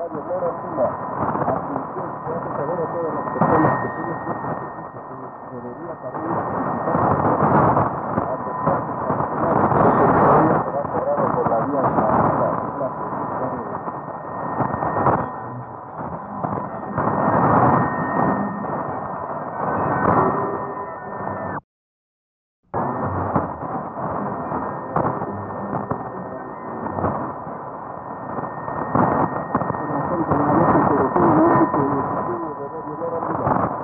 Radio Mora China. Atención, para saber a todas las personas que tienen que su carrera 가 유명합니다.